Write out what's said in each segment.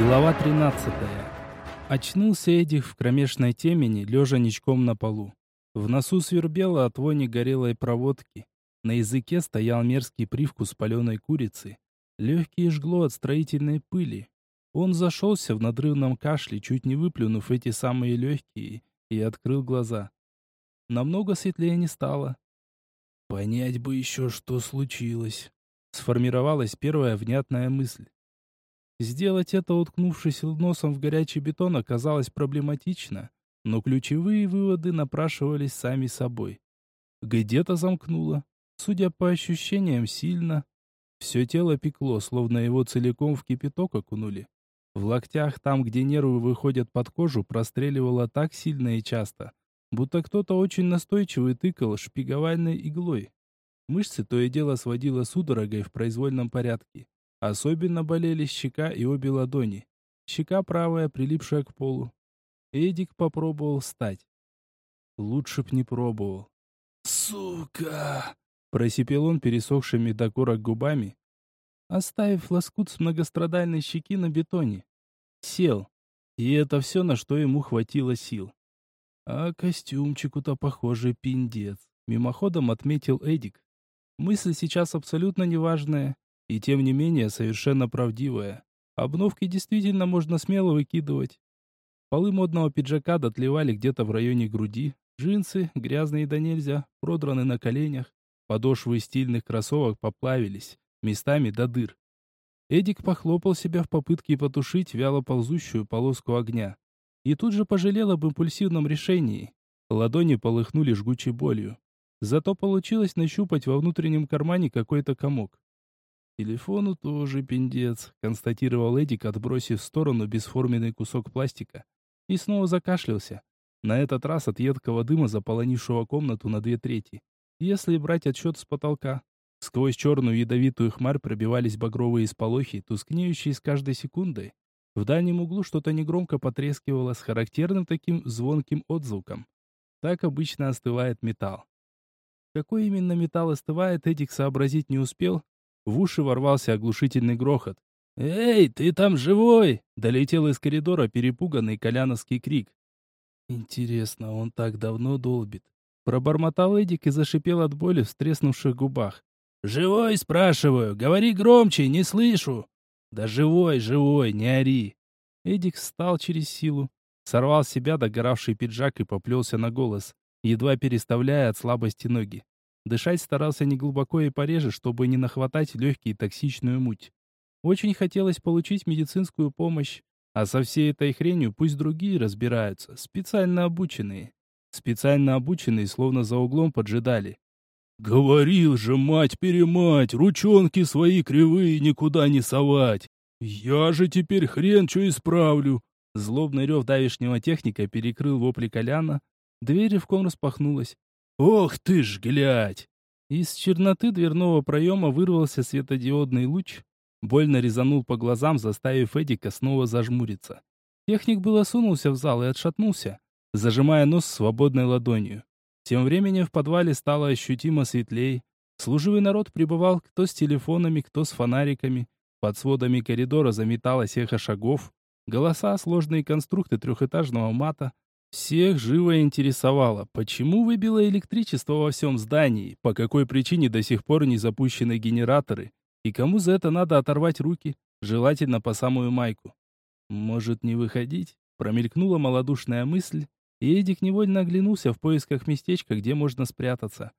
Глава 13. Очнулся Эдик в кромешной темени, лежа ничком на полу. В носу свербело от вони горелой проводки. На языке стоял мерзкий привкус паленой курицы. Легкие жгло от строительной пыли. Он зашелся в надрывном кашле, чуть не выплюнув эти самые легкие, и открыл глаза. Намного светлее не стало. Понять бы еще, что случилось. Сформировалась первая внятная мысль. Сделать это, уткнувшись носом в горячий бетон, оказалось проблематично, но ключевые выводы напрашивались сами собой. Где-то замкнуло, судя по ощущениям, сильно. Все тело пекло, словно его целиком в кипяток окунули. В локтях, там, где нервы выходят под кожу, простреливало так сильно и часто, будто кто-то очень настойчивый тыкал шпиговальной иглой. Мышцы то и дело сводило судорогой в произвольном порядке. Особенно болели щека и обе ладони. Щека правая, прилипшая к полу. Эдик попробовал встать. Лучше б не пробовал. «Сука!» — просипел он пересохшими до корок губами, оставив лоскут с многострадальной щеки на бетоне. Сел. И это все, на что ему хватило сил. А костюмчику-то, похоже, пиндец. Мимоходом отметил Эдик. Мысль сейчас абсолютно неважная. И тем не менее совершенно правдивая. Обновки действительно можно смело выкидывать. Полы модного пиджака дотлевали где-то в районе груди, джинсы, грязные да нельзя, продраны на коленях, подошвы стильных кроссовок поплавились, местами до дыр. Эдик похлопал себя в попытке потушить вяло ползущую полоску огня. И тут же пожалел об импульсивном решении. Ладони полыхнули жгучей болью. Зато получилось нащупать во внутреннем кармане какой-то комок. «Телефону тоже пиндец», — констатировал Эдик, отбросив в сторону бесформенный кусок пластика. И снова закашлялся. На этот раз от едкого дыма, заполонившего комнату на две трети. Если брать отсчет с потолка. Сквозь черную ядовитую хмарь пробивались багровые сполохи, тускнеющие с каждой секундой. В дальнем углу что-то негромко потрескивало с характерным таким звонким отзвуком. Так обычно остывает металл. Какой именно металл остывает, Эдик сообразить не успел, в уши ворвался оглушительный грохот. «Эй, ты там живой?» — долетел из коридора перепуганный коляновский крик. «Интересно, он так давно долбит?» Пробормотал Эдик и зашипел от боли в стреснувших губах. «Живой, спрашиваю! Говори громче, не слышу!» «Да живой, живой, не ори!» Эдик встал через силу, сорвал с себя догоравший пиджак и поплелся на голос, едва переставляя от слабости ноги. Дышать старался не глубоко и пореже, чтобы не нахватать легкие токсичную муть. Очень хотелось получить медицинскую помощь, а со всей этой хренью пусть другие разбираются, специально обученные. Специально обученные, словно за углом поджидали. «Говорил же, мать-перемать, ручонки свои кривые никуда не совать! Я же теперь хрен что исправлю!» Злобный рев давишнего техника перекрыл вопли Коляна. Дверь рывком распахнулась. «Ох ты ж, глядь!» Из черноты дверного проема вырвался светодиодный луч, больно резанул по глазам, заставив Эдика снова зажмуриться. Техник было сунулся в зал и отшатнулся, зажимая нос свободной ладонью. Тем временем в подвале стало ощутимо светлей. Служивый народ пребывал кто с телефонами, кто с фонариками. Под сводами коридора заметалось эхо шагов. Голоса, сложные конструкты трехэтажного мата, всех живо интересовало, почему выбило электричество во всем здании, по какой причине до сих пор не запущены генераторы, и кому за это надо оторвать руки, желательно по самую майку. Может, не выходить? Промелькнула малодушная мысль, и Эдик невольно оглянулся в поисках местечка, где можно спрятаться.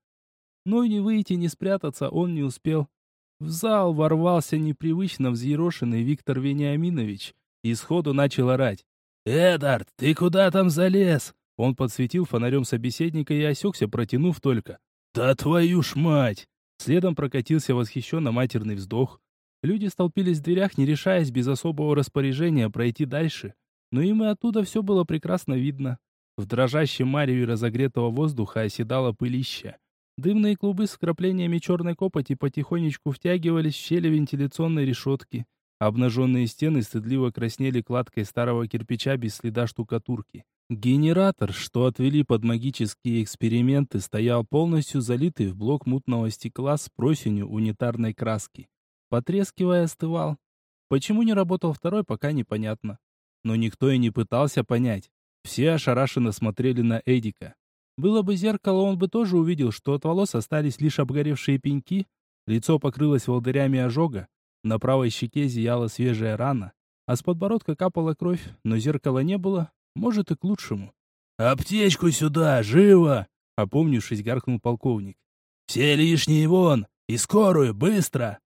Но не выйти, не спрятаться он не успел. В зал ворвался непривычно взъерошенный Виктор Вениаминович и сходу начал орать. «Эдард, ты куда там залез?» Он подсветил фонарем собеседника и осекся, протянув только. «Да твою ж мать!» Следом прокатился восхищенно матерный вздох. Люди столпились в дверях, не решаясь без особого распоряжения пройти дальше. Но им и оттуда все было прекрасно видно. В дрожащем мареве разогретого воздуха оседало пылище. Дымные клубы с вкраплениями черной копоти потихонечку втягивались в щели вентиляционной решетки. Обнаженные стены стыдливо краснели кладкой старого кирпича без следа штукатурки. Генератор, что отвели под магические эксперименты, стоял полностью залитый в блок мутного стекла с просенью унитарной краски. Потрескивая, остывал. Почему не работал второй, пока непонятно. Но никто и не пытался понять. Все ошарашенно смотрели на Эдика. Было бы зеркало, он бы тоже увидел, что от волос остались лишь обгоревшие пеньки, лицо покрылось волдырями ожога, на правой щеке зияла свежая рана, а с подбородка капала кровь, но зеркала не было, может и к лучшему. «Аптечку сюда, живо!» — опомнившись, гаркнул полковник. «Все лишние вон! И скорую, быстро!»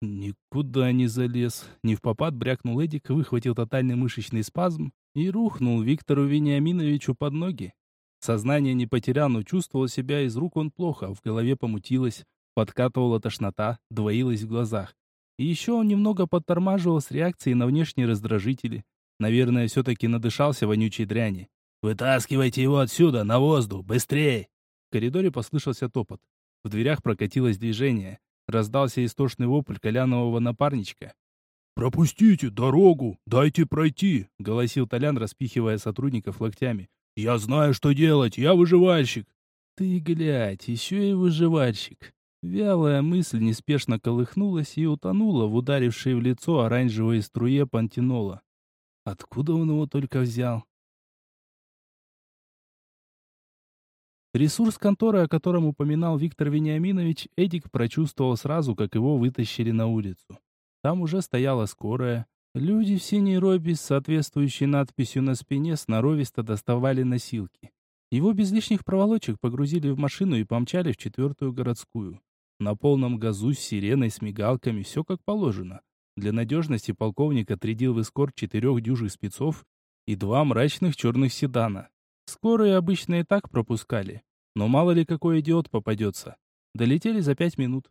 Никуда не залез. Не в попад брякнул Эдик, выхватил тотальный мышечный спазм и рухнул Виктору Вениаминовичу под ноги. Сознание не потерял, но чувствовал себя из рук он плохо, в голове помутилось, подкатывала тошнота, двоилась в глазах. И еще он немного подтормаживал с реакцией на внешние раздражители. Наверное, все-таки надышался вонючей дряни. «Вытаскивайте его отсюда, на воздух, быстрее!» В коридоре послышался топот. В дверях прокатилось движение. Раздался истошный вопль колянового напарничка. «Пропустите дорогу! Дайте пройти!» — голосил Толян, распихивая сотрудников локтями. «Я знаю, что делать! Я выживальщик!» «Ты, глядь, еще и выживальщик!» Вялая мысль неспешно колыхнулась и утонула в ударившей в лицо оранжевой струе пантенола. Откуда он его только взял? Ресурс конторы, о котором упоминал Виктор Вениаминович, Эдик прочувствовал сразу, как его вытащили на улицу. Там уже стояла скорая. Люди в синей робе с соответствующей надписью на спине сноровисто доставали носилки. Его без лишних проволочек погрузили в машину и помчали в четвертую городскую. На полном газу с сиреной, с мигалками, все как положено. Для надежности полковник отрядил в эскорт четырех дюжих спецов и два мрачных черных седана. Скорые обычно и так пропускали, но мало ли какой идиот попадется. Долетели за пять минут.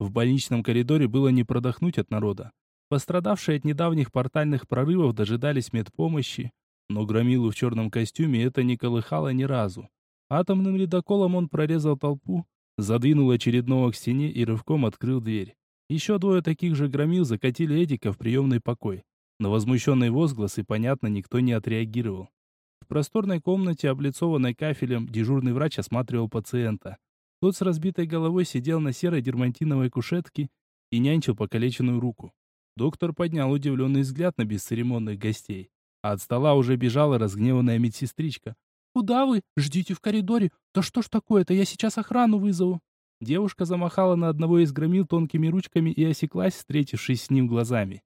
В больничном коридоре было не продохнуть от народа. Пострадавшие от недавних портальных прорывов дожидались медпомощи, но громилу в черном костюме это не колыхало ни разу. Атомным ледоколом он прорезал толпу, Задвинул очередного к стене и рывком открыл дверь. Еще двое таких же громил закатили Эдика в приемный покой. На возмущенные возгласы, понятно, никто не отреагировал. В просторной комнате, облицованной кафелем, дежурный врач осматривал пациента. Тот с разбитой головой сидел на серой дермантиновой кушетке и нянчил покалеченную руку. Доктор поднял удивленный взгляд на бесцеремонных гостей. А от стола уже бежала разгневанная медсестричка. «Куда вы? Ждите в коридоре. Да что ж такое-то, я сейчас охрану вызову». Девушка замахала на одного из громил тонкими ручками и осеклась, встретившись с ним глазами.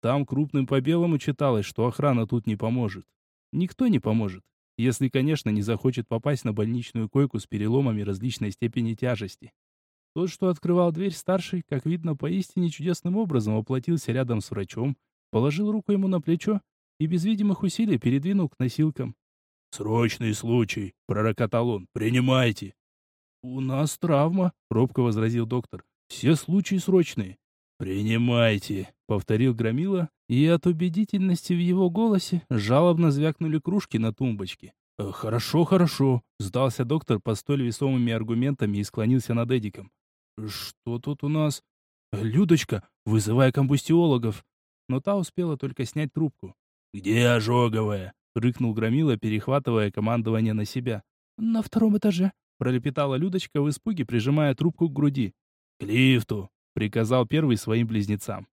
Там крупным по белому читалось, что охрана тут не поможет. Никто не поможет, если, конечно, не захочет попасть на больничную койку с переломами различной степени тяжести. Тот, что открывал дверь, старший, как видно, поистине чудесным образом оплатился рядом с врачом, положил руку ему на плечо и без видимых усилий передвинул к носилкам. «Срочный случай!» — пророкотал он. «Принимайте!» «У нас травма», — робко возразил доктор. «Все случаи срочные». «Принимайте», — повторил Громила, и от убедительности в его голосе жалобно звякнули кружки на тумбочке. «Э, «Хорошо, хорошо», — сдался доктор по столь весомыми аргументами и склонился над Эдиком. «Что тут у нас?» «Людочка, вызывай комбустиологов». Но та успела только снять трубку. «Где ожоговая?» — рыкнул Громила, перехватывая командование на себя. «На втором этаже», — пролепетала Людочка в испуге, прижимая трубку к груди. «К лифту», — приказал первый своим близнецам.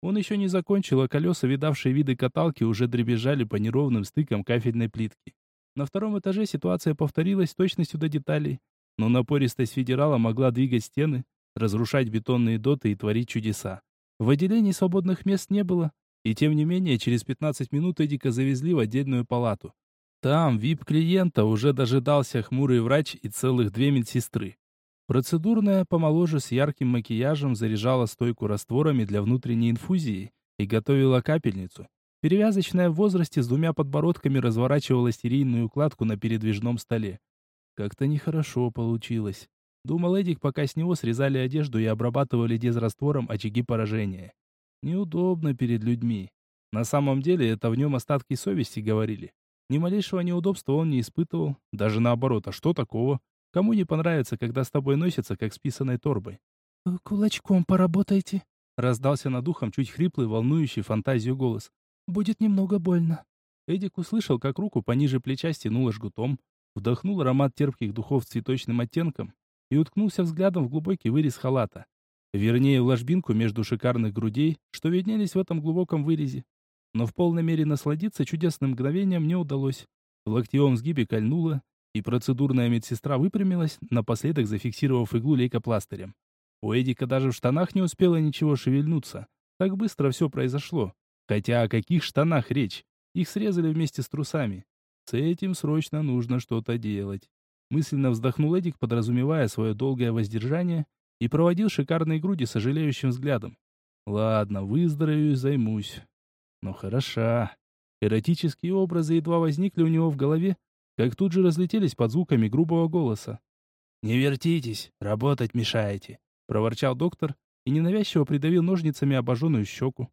Он еще не закончил, а колеса, видавшие виды каталки, уже дребезжали по неровным стыкам кафельной плитки. На втором этаже ситуация повторилась точностью до деталей, но напористость федерала могла двигать стены, разрушать бетонные доты и творить чудеса. В отделении свободных мест не было, и тем не менее, через 15 минут Эдика завезли в отдельную палату. Там вип-клиента уже дожидался хмурый врач и целых две медсестры. Процедурная, помоложе, с ярким макияжем, заряжала стойку растворами для внутренней инфузии и готовила капельницу. Перевязочная в возрасте с двумя подбородками разворачивала стерильную укладку на передвижном столе. Как-то нехорошо получилось. Думал Эдик, пока с него срезали одежду и обрабатывали дезраствором очаги поражения. Неудобно перед людьми. На самом деле это в нем остатки совести говорили. Ни малейшего неудобства он не испытывал, даже наоборот, а что такого? Кому не понравится, когда с тобой носятся, как с писаной торбой? «Э, «Кулачком поработайте», — раздался над ухом чуть хриплый, волнующий фантазию голос. «Будет немного больно». Эдик услышал, как руку пониже плеча стянула жгутом, вдохнул аромат терпких духов с цветочным оттенком и уткнулся взглядом в глубокий вырез халата. Вернее, в ложбинку между шикарных грудей, что виднелись в этом глубоком вырезе. Но в полной мере насладиться чудесным мгновением не удалось. В локтевом сгибе кольнуло, и процедурная медсестра выпрямилась, напоследок зафиксировав иглу лейкопластырем. У Эдика даже в штанах не успело ничего шевельнуться. Так быстро все произошло. Хотя о каких штанах речь? Их срезали вместе с трусами. С этим срочно нужно что-то делать. Мысленно вздохнул Эдик, подразумевая свое долгое воздержание, и проводил шикарные груди сожалеющим взглядом. Ладно, выздоровею и займусь. Но хороша. Эротические образы едва возникли у него в голове, как тут же разлетелись под звуками грубого голоса. «Не вертитесь, работать мешаете», — проворчал доктор и ненавязчиво придавил ножницами обожженную щеку.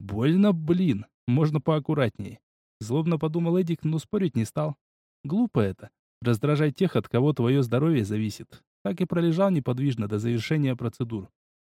«Больно, блин, можно поаккуратнее». Злобно подумал Эдик, но спорить не стал. Глупо это. Раздражать тех, от кого твое здоровье зависит. Так и пролежал неподвижно до завершения процедур.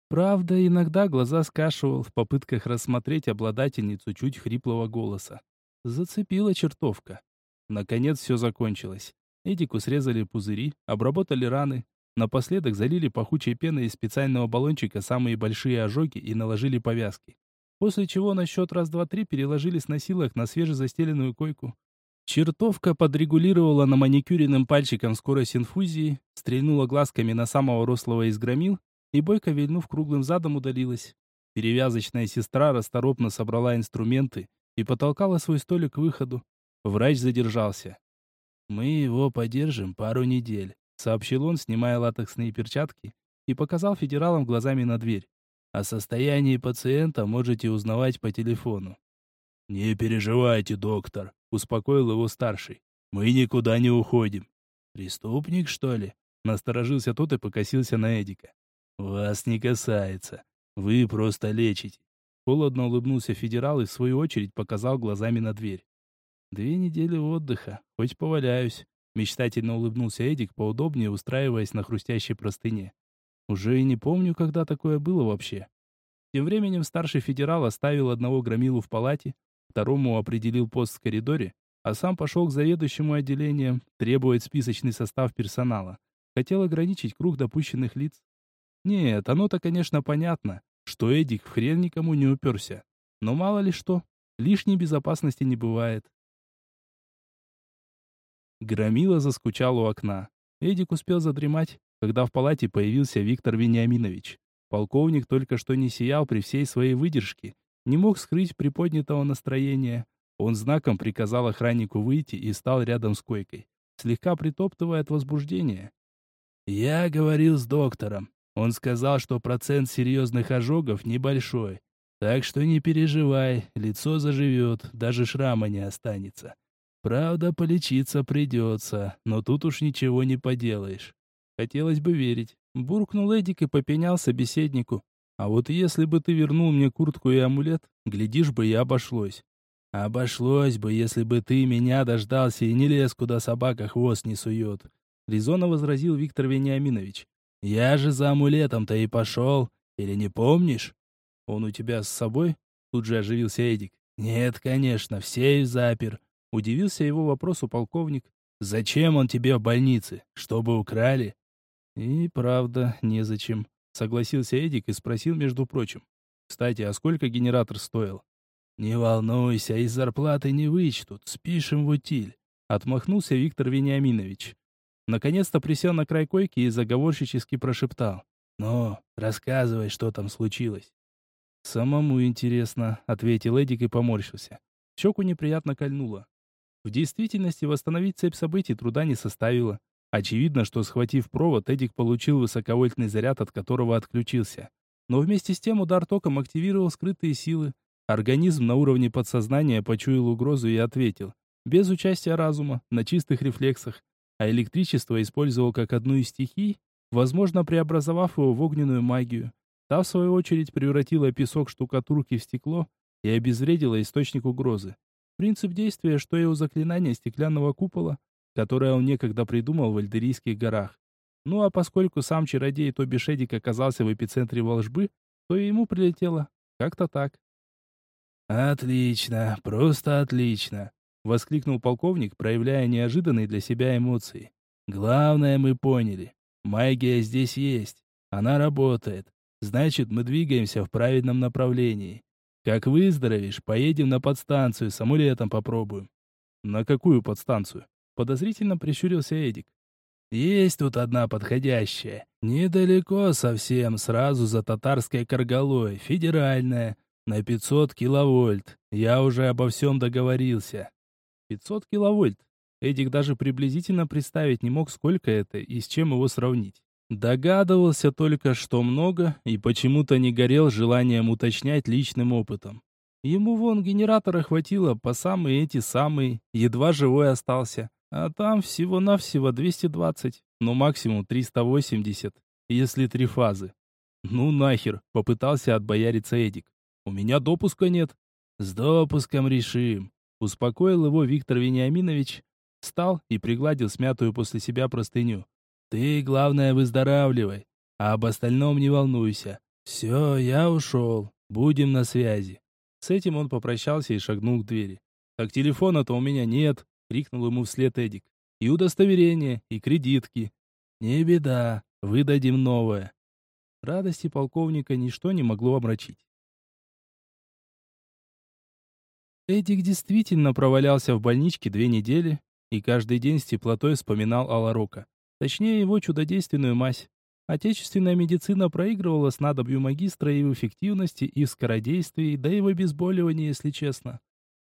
Правда, иногда глаза скашивал в попытках рассмотреть обладательницу чуть хриплого голоса. Зацепила чертовка. Наконец все закончилось. Эдику срезали пузыри, обработали раны, напоследок залили пахучей пеной из специального баллончика самые большие ожоги и наложили повязки. После чего на счет раз-два-три переложили с носилок на свежезастеленную койку. Чертовка подрегулировала на маникюренным пальчиком скорость инфузии, стрельнула глазками на самого рослого из громил и, бойко вильнув круглым задом, удалилась. Перевязочная сестра расторопно собрала инструменты и потолкала свой столик к выходу. Врач задержался. «Мы его подержим пару недель», — сообщил он, снимая латексные перчатки, и показал федералам глазами на дверь. «О состоянии пациента можете узнавать по телефону». «Не переживайте, доктор», — успокоил его старший. «Мы никуда не уходим». «Преступник, что ли?» — насторожился тот и покосился на Эдика. «Вас не касается. Вы просто лечите». Холодно улыбнулся федерал и в свою очередь показал глазами на дверь. Две недели отдыха, хоть поваляюсь. Мечтательно улыбнулся Эдик, поудобнее устраиваясь на хрустящей простыне. Уже и не помню, когда такое было вообще. Тем временем старший федерал оставил одного громилу в палате, второму определил пост в коридоре, а сам пошел к заведующему отделением требовать списочный состав персонала. Хотел ограничить круг допущенных лиц. Нет, оно-то, конечно, понятно, что Эдик в хрен никому не уперся. Но мало ли что, лишней безопасности не бывает. Громила заскучал у окна. Эдик успел задремать, когда в палате появился Виктор Вениаминович. Полковник только что не сиял при всей своей выдержке, не мог скрыть приподнятого настроения. Он знаком приказал охраннику выйти и стал рядом с койкой, слегка притоптывая от возбуждения. «Я говорил с доктором. Он сказал, что процент серьезных ожогов небольшой. Так что не переживай, лицо заживет, даже шрама не останется. Правда, полечиться придется, но тут уж ничего не поделаешь. Хотелось бы верить. Буркнул Эдик и попенял собеседнику. А вот если бы ты вернул мне куртку и амулет, глядишь бы и обошлось. Обошлось бы, если бы ты меня дождался и не лез, куда собака хвост не сует. Резонно возразил Виктор Вениаминович. Я же за амулетом-то и пошел. Или не помнишь? Он у тебя с собой? Тут же оживился Эдик. Нет, конечно, в сейф запер. Удивился его вопросу полковник. «Зачем он тебе в больнице? Чтобы украли?» «И правда, незачем», — согласился Эдик и спросил, между прочим. «Кстати, а сколько генератор стоил?» «Не волнуйся, из зарплаты не вычтут, спишем в утиль», — отмахнулся Виктор Вениаминович. Наконец-то присел на край койки и заговорщически прошептал. «Ну, рассказывай, что там случилось». «Самому интересно», — ответил Эдик и поморщился. Щеку неприятно кольнуло. В действительности восстановить цепь событий труда не составило. Очевидно, что схватив провод, Эдик получил высоковольтный заряд, от которого отключился. Но вместе с тем удар током активировал скрытые силы. Организм на уровне подсознания почуял угрозу и ответил. Без участия разума, на чистых рефлексах. А электричество использовал как одну из стихий, возможно, преобразовав его в огненную магию. Та, в свою очередь, превратила песок штукатурки в стекло и обезвредила источник угрозы. Принцип действия, что и у заклинания стеклянного купола, которое он некогда придумал в Альдерийских горах. Ну а поскольку сам чародей Тоби Шедик оказался в эпицентре волжбы, то и ему прилетело. Как-то так. «Отлично, просто отлично!» — воскликнул полковник, проявляя неожиданные для себя эмоции. «Главное мы поняли. Магия здесь есть. Она работает. Значит, мы двигаемся в правильном направлении. Как выздоровеешь, поедем на подстанцию, с амулетом попробуем. На какую подстанцию? Подозрительно прищурился Эдик. Есть тут одна подходящая. Недалеко совсем, сразу за татарской каргалой, федеральная, на 500 киловольт. Я уже обо всем договорился. 500 киловольт. Эдик даже приблизительно представить не мог, сколько это и с чем его сравнить. Догадывался только, что много, и почему-то не горел желанием уточнять личным опытом. Ему вон генератора хватило по самые эти самые, едва живой остался. А там всего-навсего 220, но максимум 380, если три фазы. Ну нахер, попытался отбояриться Эдик. У меня допуска нет. С допуском решим. Успокоил его Виктор Вениаминович, встал и пригладил смятую после себя простыню. Ты, главное, выздоравливай, а об остальном не волнуйся. Все, я ушел. Будем на связи. С этим он попрощался и шагнул к двери. «Так телефона-то у меня нет!» — крикнул ему вслед Эдик. «И удостоверение, и кредитки». «Не беда, выдадим новое». Радости полковника ничто не могло омрачить. Эдик действительно провалялся в больничке две недели и каждый день с теплотой вспоминал Аларока. Точнее, его чудодейственную мазь. Отечественная медицина проигрывала надобью магистра и в эффективности, и в скородействии, да и в обезболивании, если честно.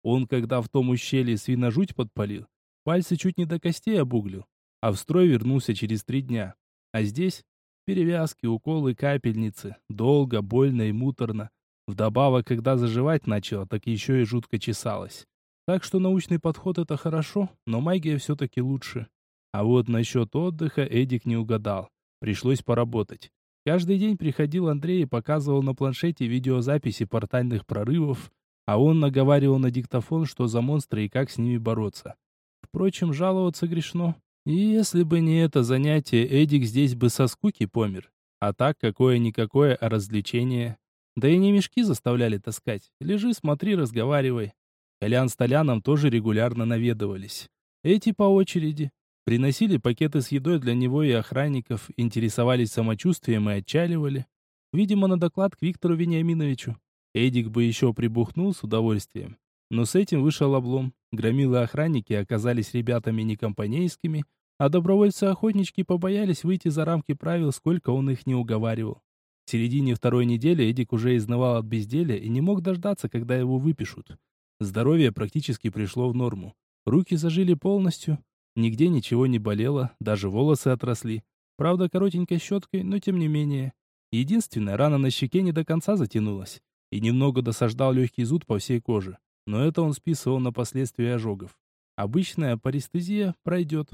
Он, когда в том ущелье свиножуть подпалил, пальцы чуть не до костей обуглил, а в строй вернулся через три дня. А здесь перевязки, уколы, капельницы, долго, больно и муторно. Вдобавок, когда заживать начало, так еще и жутко чесалось. Так что научный подход это хорошо, но магия все-таки лучше. А вот насчет отдыха Эдик не угадал. Пришлось поработать. Каждый день приходил Андрей и показывал на планшете видеозаписи портальных прорывов, а он наговаривал на диктофон, что за монстры и как с ними бороться. Впрочем, жаловаться грешно. И если бы не это занятие, Эдик здесь бы со скуки помер. А так, какое-никакое, а развлечение. Да и не мешки заставляли таскать. Лежи, смотри, разговаривай. Колян с Толяном тоже регулярно наведывались. Эти по очереди. Приносили пакеты с едой для него и охранников, интересовались самочувствием и отчаливали. Видимо, на доклад к Виктору Вениаминовичу. Эдик бы еще прибухнул с удовольствием. Но с этим вышел облом. Громилы охранники оказались ребятами не компанейскими, а добровольцы-охотнички побоялись выйти за рамки правил, сколько он их не уговаривал. В середине второй недели Эдик уже изнывал от безделия и не мог дождаться, когда его выпишут. Здоровье практически пришло в норму. Руки зажили полностью, Нигде ничего не болело, даже волосы отросли. Правда, коротенькой щеткой, но тем не менее. Единственная рана на щеке не до конца затянулась. И немного досаждал легкий зуд по всей коже. Но это он списывал на последствия ожогов. Обычная парестезия пройдет.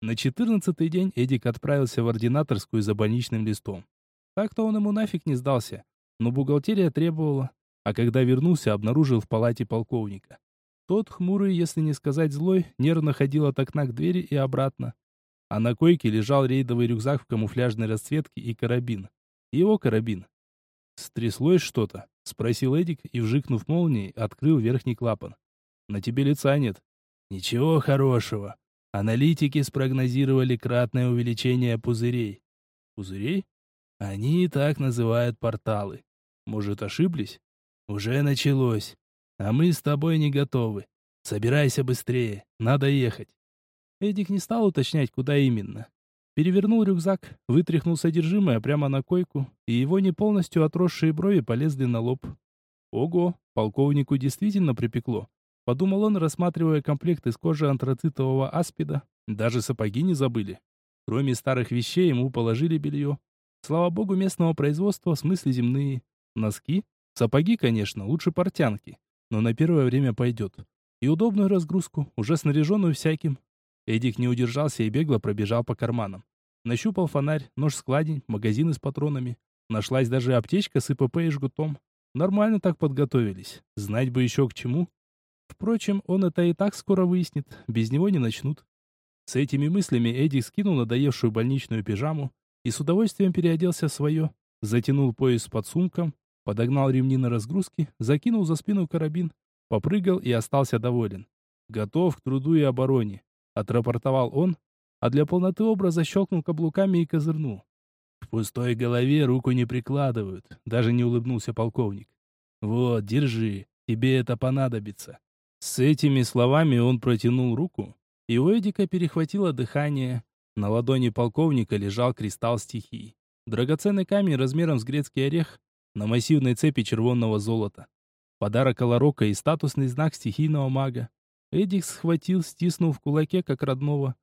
На четырнадцатый день Эдик отправился в ординаторскую за больничным листом. Так-то он ему нафиг не сдался. Но бухгалтерия требовала. А когда вернулся, обнаружил в палате полковника. Тот, хмурый, если не сказать злой, нервно ходил от окна к двери и обратно. А на койке лежал рейдовый рюкзак в камуфляжной расцветке и карабин. Его карабин. «Стряслось что-то?» — спросил Эдик и, вжикнув молнией, открыл верхний клапан. «На тебе лица нет». «Ничего хорошего. Аналитики спрогнозировали кратное увеличение пузырей». «Пузырей?» «Они и так называют порталы. Может, ошиблись?» «Уже началось. А мы с тобой не готовы. Собирайся быстрее, надо ехать. Эдик не стал уточнять, куда именно. Перевернул рюкзак, вытряхнул содержимое прямо на койку, и его не полностью отросшие брови полезли на лоб. Ого, полковнику действительно припекло. Подумал он, рассматривая комплект из кожи антрацитового аспида. Даже сапоги не забыли. Кроме старых вещей ему положили белье. Слава богу, местного производства, в смысле земные. Носки? Сапоги, конечно, лучше портянки но на первое время пойдет. И удобную разгрузку, уже снаряженную всяким. Эдик не удержался и бегло пробежал по карманам. Нащупал фонарь, нож-складень, магазины с патронами. Нашлась даже аптечка с ИПП и жгутом. Нормально так подготовились. Знать бы еще к чему. Впрочем, он это и так скоро выяснит. Без него не начнут. С этими мыслями Эдик скинул надоевшую больничную пижаму и с удовольствием переоделся в свое. Затянул пояс под сумком, подогнал ремни на разгрузки, закинул за спину карабин, попрыгал и остался доволен. «Готов к труду и обороне», — отрапортовал он, а для полноты образа щелкнул каблуками и козырнул. К пустой голове руку не прикладывают, даже не улыбнулся полковник. Вот, держи, тебе это понадобится. С этими словами он протянул руку, и у Эдика перехватило дыхание. На ладони полковника лежал кристалл стихий. Драгоценный камень размером с грецкий орех на массивной цепи червонного золота. Подарок Аларока и статусный знак стихийного мага. Эдик схватил, стиснув в кулаке, как родного.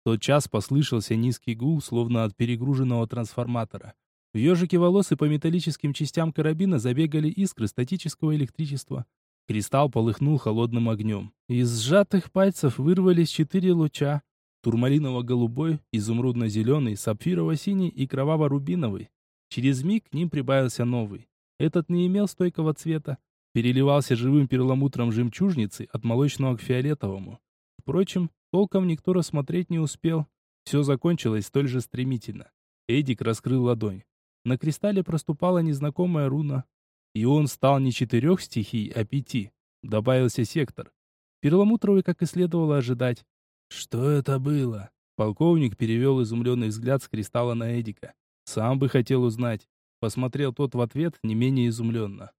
В тот час послышался низкий гул, словно от перегруженного трансформатора. В ежике волос и по металлическим частям карабина забегали искры статического электричества. Кристалл полыхнул холодным огнем. Из сжатых пальцев вырвались четыре луча. Турмалиново-голубой, изумрудно-зеленый, сапфирово-синий и кроваво-рубиновый. Через миг к ним прибавился новый. Этот не имел стойкого цвета. Переливался живым перламутром жемчужницы от молочного к фиолетовому. Впрочем, толком никто рассмотреть не успел. Все закончилось столь же стремительно. Эдик раскрыл ладонь. На кристалле проступала незнакомая руна. И он стал не четырех стихий, а пяти. Добавился сектор. Перламутровый, как и следовало ожидать. «Что это было?» Полковник перевел изумленный взгляд с кристалла на Эдика. «Сам бы хотел узнать». Посмотрел тот в ответ не менее изумленно.